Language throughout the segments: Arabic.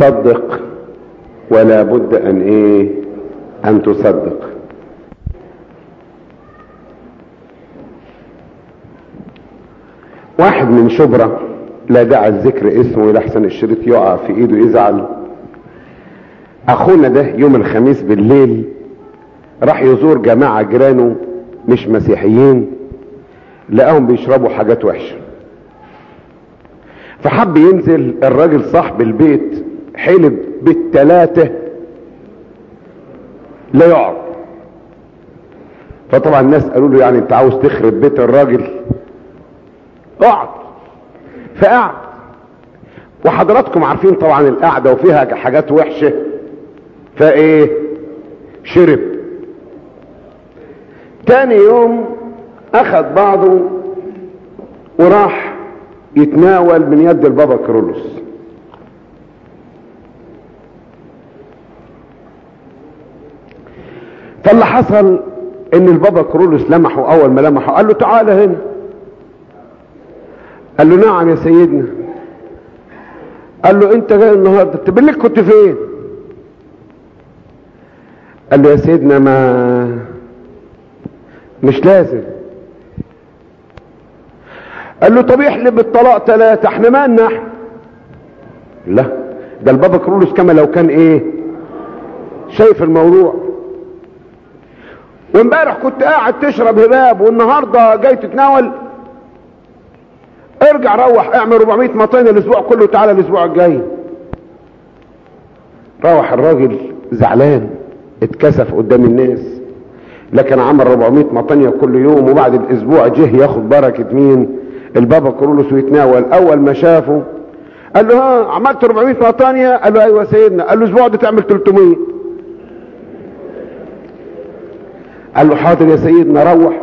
صدق ولا بد أن إيه؟ أن تصدق. واحد من شبرا لا داعي الذكر اسمه لحسن الشريط يقع في إيده يزعل. أخونا ده يوم الخميس بالليل راح يزور جماعة جيرانه مش مسيحيين لقاهم بيشربوا حاجات وحشة. فحب ينزل الراجل صاحب البيت حلب بالتلاتة لا يقعد فطبعا الناس قالوا له يعني انت عاوز تخرب بيت الراجل. اقعد. فقعد. وحضراتكم عارفين طبعا القعدة وفيها حاجات وحشة. فإيه؟ شرب. تاني يوم أخذ بعضه وراح يتناول من يد البابا كرولوس. حصل إن البابا كرولوس لمحه أول ما لمحه قال له تعالى هنا. قال له نعم يا سيدنا. قال له أنت جاي النهارده انت بالليل كنت فين؟ قال له يا سيدنا ما مش لازم. قال له طب احلب بالطلاق ثلاثة إحنا مالنا إحنا لا ده البابا كرولوس كما لو كان إيه؟ شايف الموضوع. وامبارح كنت قاعد تشرب هباب والنهارده جاي تتناول. ارجع روح اعمل 400 مطين الأسبوع كله تعالى الأسبوع الجاي. روح الراجل زعلان اتكسف قدام الناس. لكن عمل 400 مطنية كل يوم وبعد الأسبوع جه ياخد بركة مين؟ البابا كرولوس ويتناول. أول ما شافه قال له ها عملت 400 مطانية قال له أيوه سيدنا. قال له الأسبوع ده تعمل 300 قال له حاضر يا سيدنا روح.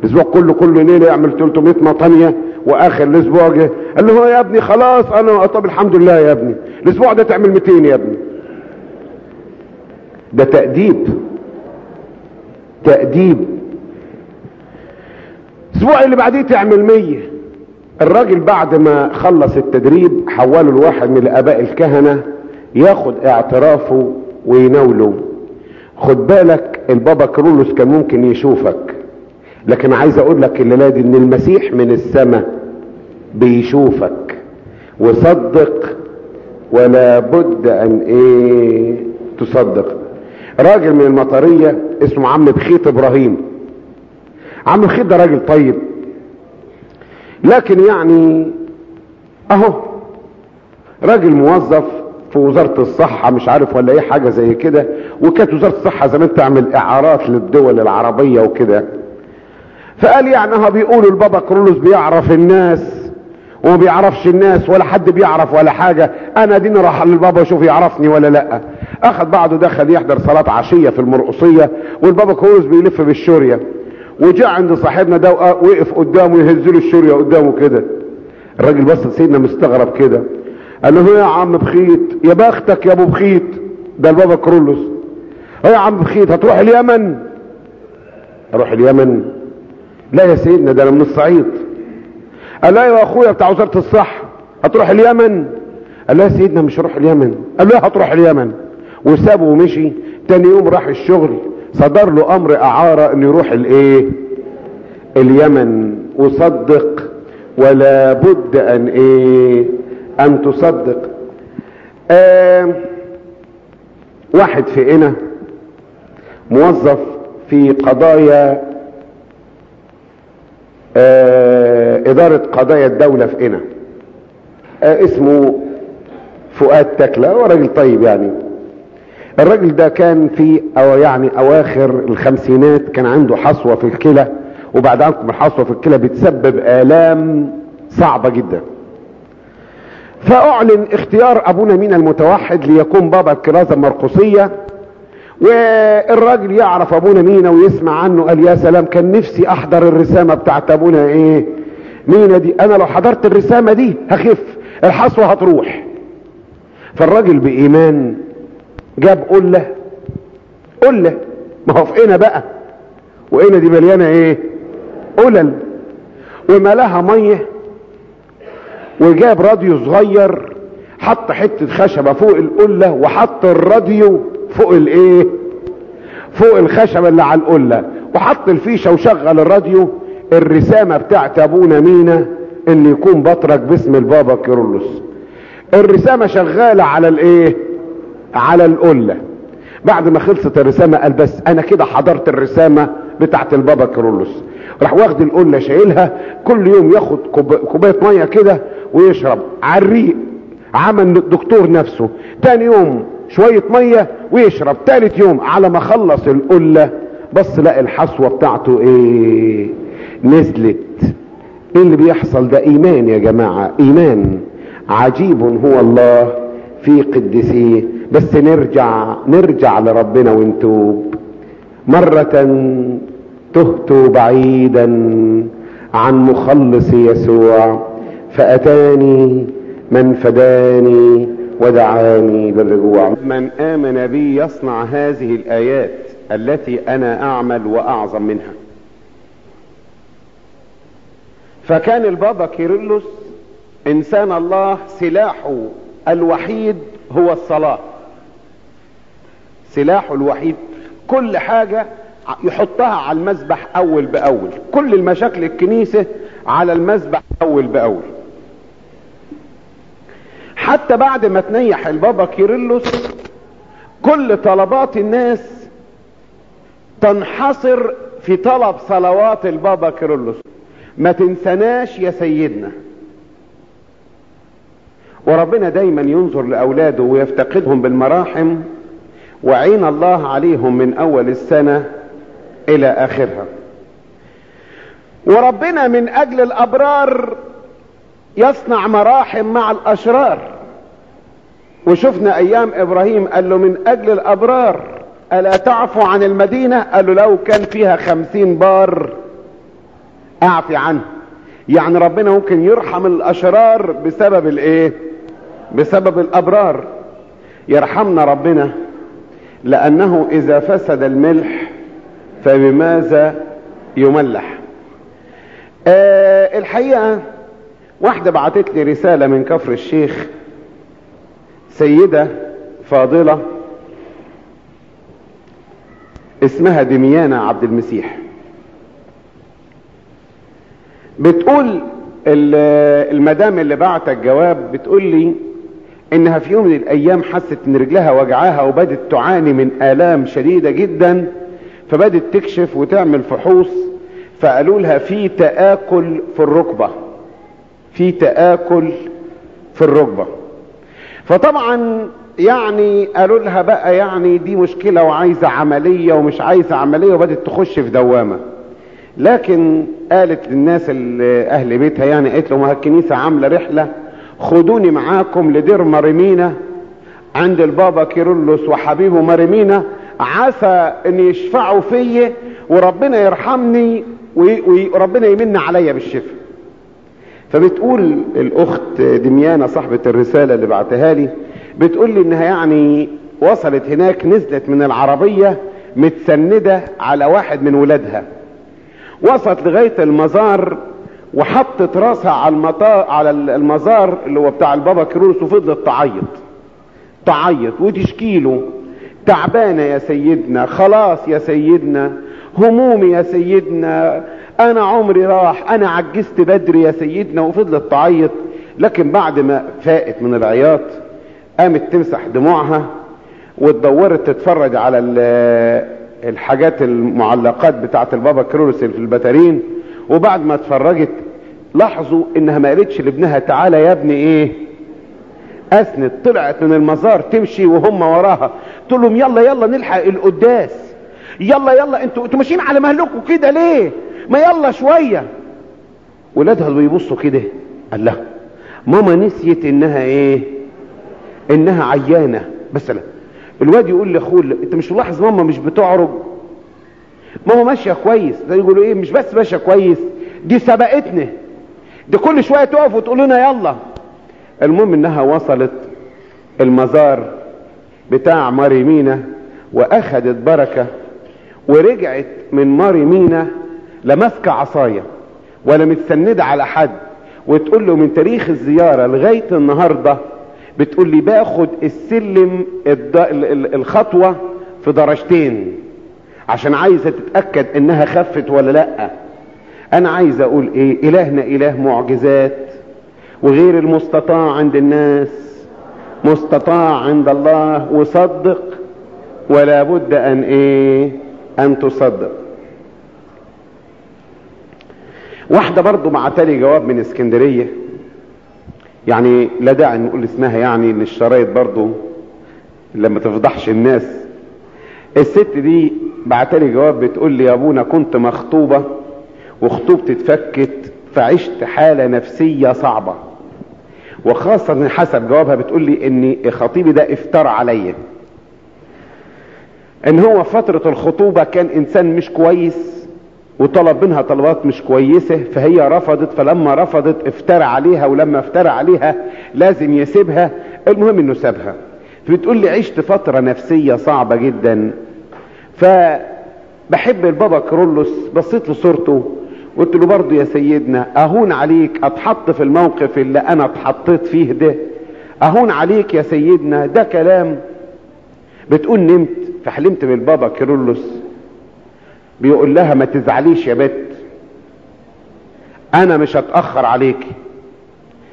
الأسبوع كله كل ليله يعمل 300 مطانيه وآخر الأسبوع جه. قال له يا ابني خلاص أنا طب الحمد لله يا ابني. الأسبوع ده تعمل 200 يا ابني. ده تأديب. تأديب. الأسبوع اللي بعديه تعمل 100 الراجل بعد ما خلص التدريب حوله لواحد من الآباء الكهنة ياخد اعترافه ويناوله. خد بالك البابا كرولوس كان ممكن يشوفك لكن عايز أقول لك الليلة دي إن المسيح من السماء بيشوفك. وصدق ولا بد أن إيه تصدق. راجل من المطرية اسمه عم بخيت إبراهيم. عم بخيت ده راجل طيب. لكن يعني أهو راجل موظف في وزارة الصحة مش عارف ولا إيه حاجة زي كده. وكانت وزارة الصحة زمان تعمل إعارات للدول العربية وكده. فقال يعني ها بيقولوا البابا كرولوس بيعرف الناس وما بيعرفش الناس ولا حد بيعرف ولا حاجة. أنا ديني راح للبابا أشوف يعرفني ولا لأ. أخذ بعضه دخل يحضر صلاة عشية في المرقصية والبابا كرولوس بيلف بالشورية. وجاء عند صاحبنا ده وقف قدامه يهز له الشورية قدامه كده. الراجل بص سيدنا مستغرب كده. قال له يا عم بخيت يا بختك يا أبو بخيت. ده البابا كرولوس. يا عم بخيت هتروح اليمن. أروح اليمن. لا يا سيدنا ده أنا من الصعيد. قال له يا أخويا بتاع وزارة الصحة هتروح اليمن؟ قال له يا سيدنا مش هروح اليمن. قال له هتروح اليمن. وسابه ومشي. تاني يوم راح الشغل صدر له أمر إعارة إنه يروح الإيه؟ اليمن. وصدق ولا بد أن إيه؟ أن تصدق. آه واحد في قنا موظف في قضايا آه إدارة قضايا الدولة في قنا آه اسمه فؤاد تكلة هو راجل طيب يعني. الراجل ده كان في أو يعني أواخر الخمسينات كان عنده حصوة في الكلى وبعد عنكم الحصوة في الكلى بتسبب آلام صعبة جدا. فأعلن اختيار أبونا مينا المتوحد ليكون بابا الكرازة المرقصية والراجل يعرف أبونا مينا ويسمع عنه قال يا سلام كان نفسي أحضر الرسامة بتاعت أبونا. إيه؟ مينا دي أنا لو حضرت الرسامة دي هخف الحصوة هتروح. فالراجل بإيمان جاب قلة قلة ما هو في بقى؟ وقنا دي مليانة إيه؟ قلل. وملاها مية وجاب راديو صغير حط حتة خشبة فوق القلة وحط الراديو فوق الايه؟ فوق الخشبة اللي على القلة. وحط الفيشة وشغل الراديو. الرسامة بتاعت أبونا مينا ان يكون بطرك باسم البابا كيرلس. الرسامة شغالة على الايه؟ على القلة. بعد ما خلصت الرسامة قال بس أنا كده حضرت الرسامة بتاعت البابا كيرلس. راح واخد القلة شايلها. كل يوم ياخد كوباية مية كده ويشرب. على الريق. عمل الدكتور نفسه. تاني يوم شوية مية ويشرب تالت يوم على ما خلص القلة. بص لقى الحصوة بتاعته إيه؟ نزلت. إيه اللي بيحصل؟ ده إيمان يا جماعة إيمان. عجيب هو الله في قدسيه بس نرجع نرجع لربنا ونتوب. مرة تهت بعيدا عن مخلص يسوع فأتاني من فداني. ودعاني للرجوع من آمن بي يصنع هذه الآيات التي أنا أعمل وأعظم منها. فكان البابا كيرلس إنسان الله سلاحه الوحيد هو الصلاة. سلاحه الوحيد كل حاجة يحطها على المذبح أول بأول. كل المشاكل الكنيسة على المذبح أول بأول. حتى بعد ما تنيح البابا كيرلس كل طلبات الناس تنحصر في طلب صلوات البابا كيرلس. ما تنسناش يا سيدنا. وربنا دايما ينظر لأولاده ويفتقدهم بالمراحم وعين الله عليهم من أول السنة إلى آخرها. وربنا من أجل الأبرار يصنع مراحم مع الأشرار. وشفنا أيام إبراهيم قال له من أجل الأبرار ألا تعفو عن المدينة؟ قال له لو كان فيها خمسين بار أعفي عنه. يعني ربنا ممكن يرحم الأشرار بسبب الإيه؟ بسبب الأبرار. يرحمنا ربنا لأنه إذا فسد الملح فبماذا يملح؟ آه الحقيقة واحدة بعتت لي رسالة من كفر الشيخ سيدة فاضلة اسمها دميانة عبد المسيح. بتقول المدام اللي بعت الجواب بتقول لي إنها في يوم من الأيام حست إن رجلها وجعاها وبدت تعاني من آلام شديدة جدا فبدت تكشف وتعمل فحوص فقالوا لها في تآكل في الركبة في تآكل في الركبة. فطبعا يعني قالوا لها بقى يعني دي مشكلة وعايزة عملية ومش عايزة عملية وبدت تخش في دوامة. لكن قالت للناس اللي أهل بيتها يعني قالت لهم الكنيسة عاملة رحلة خدوني معاكم لدير مريمينا عند البابا كيرلس وحبيبه مريمينا عسى إن يشفعوا فيا وربنا يرحمني وربنا يمن عليا بالشفاء. فبتقول الأخت دميانة صاحبة الرسالة اللي بعتها لي بتقول لي إنها يعني وصلت هناك نزلت من العربية متسندة على واحد من ولادها. وصلت لغاية المزار وحطت راسها على المطار على المزار اللي هو بتاع البابا كيروس وفضلت تعيط. تعيط. وتشكيله تعبانة يا سيدنا. خلاص يا سيدنا. همومي يا سيدنا. أنا عمري راح أنا عجزت بدري يا سيدنا وفضلت تعيط لكن بعد ما فاقت من العياط قامت تمسح دموعها واتدورت تتفرج على الحاجات المعلقات بتاعت البابا كرولوس في البتارين وبعد ما اتفرجت لاحظوا إنها ما قالتش لابنها تعالى يا ابني إيه؟ أسند طلعت من المزار تمشي وهم وراها. تقول لهم يلا يلا نلحق القداس. يلا يلا أنتوا أنتوا ماشيين على مهلكم كده ليه؟ ما يلا شوية. ولادها بيبصوا كده. قال لها ماما نسيت إنها إيه؟ إنها عيانة. بس لا الواد يقول لأخوه أنت مش ملاحظ ماما مش بتعرج؟ ماما ماشية كويس. ده يقولوا إيه؟ مش بس ماشية كويس دي سبقتنا دي كل شوية تقف وتقول لنا يلا. المهم إنها وصلت المزار بتاع ماري مينا واخدت بركة ورجعت من ماري مينا لا ماسكه عصايه ولا متسنده على حد وتقول له من تاريخ الزيارة لغاية النهارده بتقول لي باخد السلم الد... الخطوة في درجتين عشان عايزة تتأكد إنها خفت ولا لأ. أنا عايز أقول إيه؟ إلهنا إله معجزات وغير المستطاع عند الناس مستطاع عند الله وصدق ولا بد أن إيه؟ أن تصدق. واحدة برضو بعتلي جواب من اسكندرية. يعني لا داعي نقول اسمها يعني إن الشرايط برضو لما تفضحش الناس. الست دي بعتلي جواب بتقول لي يا أبونا كنت مخطوبة وخطوبتي اتفكت فعشت حالة نفسية صعبة. وخاصة حسب جوابها بتقول لي إن خطيبي ده افترى عليا. إن هو فترة الخطوبة كان إنسان مش كويس وطلب منها طلبات مش كويسة فهي رفضت فلما رفضت افترى عليها ولما افترى عليها لازم يسيبها المهم إنه سابها. بتقول لي عشت فترة نفسية صعبة جدا فبحب البابا كرولوس بصيت له صورته قلت له برضه يا سيدنا أهون عليك أتحط في الموقف اللي أنا اتحطيت فيه ده. أهون عليك يا سيدنا ده كلام. بتقول نمت فحلمت بالبابا كيرلس بيقول لها ما تزعليش يا بت. أنا مش هتأخر عليكي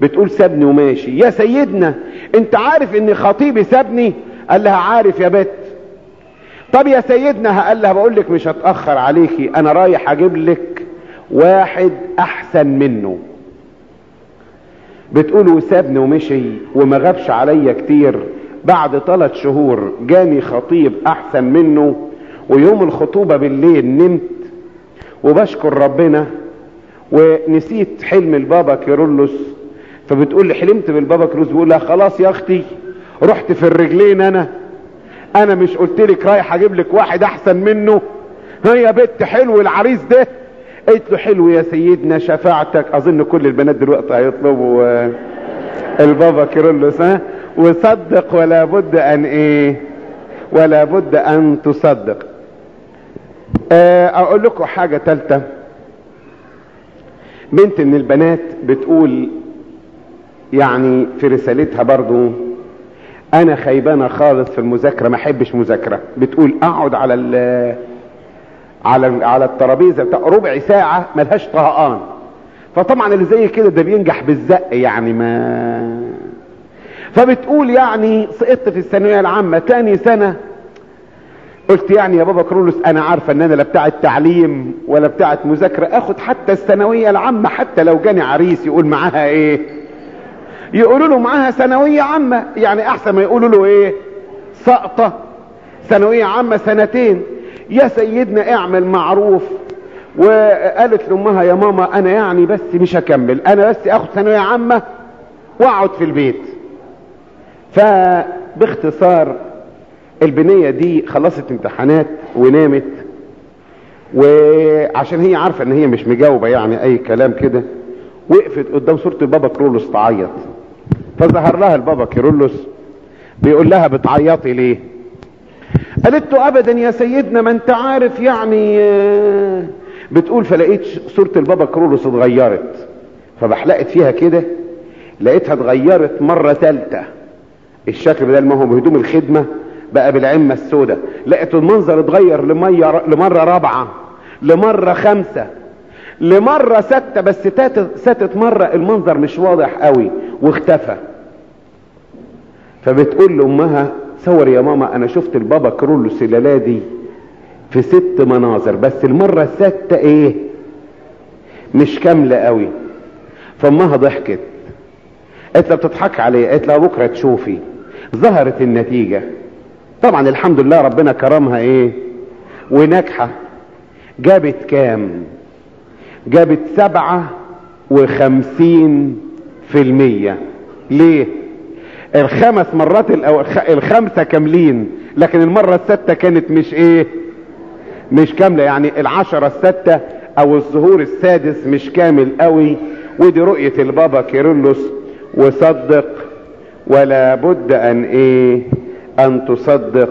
بتقول سابني وماشي. يا سيدنا أنت عارف ان خطيبي سابني؟ قال لها عارف يا بت. طب يا سيدنا قال لها بقول لك مش هتأخر عليكي. أنا رايح أجيب لك واحد أحسن منه. بتقول وسابني ومشي وما غابش عليا كتير. بعد ثلاث شهور جاني خطيب أحسن منه. ويوم الخطوبة بالليل نمت وبشكر ربنا ونسيت حلم البابا كيرلس. فبتقول لي حلمت بالبابا كيرلس بيقول لها خلاص يا أختي رحت في الرجلين أنا. أنا مش قلت لك رايح أجيب لك واحد أحسن منه. هي بنت حلو العريس ده. قلت له حلو يا سيدنا شفاعتك. أظن كل البنات دلوقتي هيطلبوا البابا كيرلس ها. وصدق ولا بد أن إيه؟ ولا بد أن تصدق. أقول لكم حاجة تالتة. بنت من البنات بتقول يعني في رسالتها برضو أنا خيبانة خالص في المذاكرة ما أحبش مذاكرة. بتقول أقعد على ال على على الترابيزة بتاع ربع ساعة ملهاش طهقان. فطبعا اللي زي كده ده بينجح بالزق يعني ما. فبتقول يعني سقطت في الثانوية العامة تاني سنة قلت يعني يا بابا كرولوس أنا عارفة إن أنا لا بتاع التعليم ولا بتاعه مذاكره أخد حتى الثانوية العامة حتى لو جاني عريس يقول معاها إيه؟ يقولوا له معاها ثانوية عامة. يعني أحسن ما يقولوا له إيه؟ سقطة. ثانوية عامة سنتين. يا سيدنا اعمل معروف. وقالت لأمها يا ماما أنا يعني بس مش هكمل. أنا بس آخد ثانوية عامة وأقعد في البيت. فباختصار البنية دي خلصت امتحانات ونامت وعشان هي عارفة إن هي مش مجاوبة يعني أي كلام كده وقفت قدام صورة البابا كرولوس تعيط. فظهر لها البابا كيرلس بيقول لها بتعيطي ليه؟ قالت له ابدا يا سيدنا ما أنت عارف يعني بتقول فلقيت صورة البابا كرولوس اتغيرت. فبحلقت فيها كده لقيتها اتغيرت مرة ثالثة الشكل بدل ما هو بهدوم الخدمة بقى بالعمة السوداء. لقيت المنظر اتغير لمية لمرة رابعة لمرة خمسة لمرة ستة بس ستت مرة المنظر مش واضح قوي واختفى. فبتقول لأمها تصور يا ماما أنا شفت البابا كرولوس الليلة دي في ست مناظر بس المرة الستة إيه؟ مش كاملة قوي. فأمها ضحكت. قالت لها بتضحك عليا قالت لها بكرة تشوفي. ظهرت النتيجة. طبعا الحمد لله ربنا كرمها إيه؟ وناجحة. جابت كام؟ جابت سبعة وخمسين في المية. ليه؟ الخمس مرات الأو... الخمسة كاملين لكن المرة الستة كانت مش إيه؟ مش كاملة. يعني العشرة الستة أو الظهور السادس مش كامل قوي. ودي رؤية البابا كيرلس. وصدق ولا بد أن إيه؟ أن تصدق